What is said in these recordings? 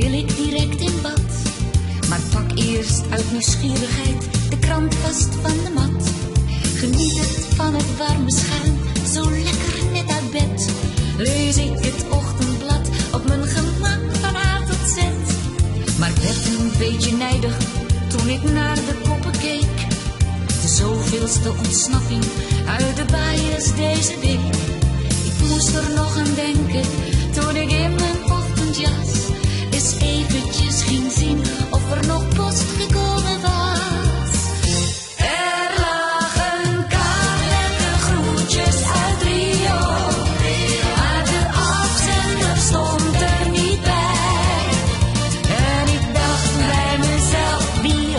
wil ik direct in bad. Maar pak eerst uit nieuwsgierigheid de krant vast van de mat. Geniet het van het warme schaam, zo lekker net uit bed. Lees ik het ochtendblad op mijn gemak van A tot Z. Maar werd een beetje nijdig toen ik naar de koppen keek. De zoveelste ontsnapping uit de baaiers deze week. Ik moest er nog aan denken toen ik in mijn eens ging zien of er nog post gekomen was. Er lag een kaart met de groetjes uit Rio, maar de afzender stond er niet bij. En ik dacht bij mezelf, wie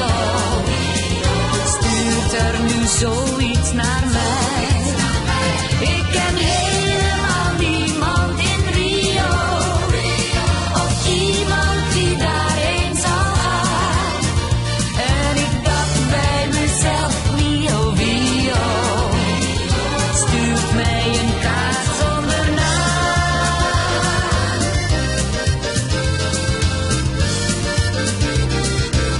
oh, stuurt er nu zo me en casa.